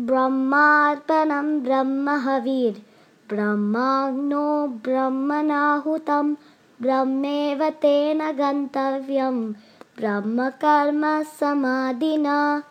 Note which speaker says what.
Speaker 1: ब्रह्मार्पणं ब्रह्महवीर्। ब्रह्माग्नो ब्रह्मनाहुतं ब्रह्मेव तेन गन्तव्यं। ब्रह्मकर्मसमाधिना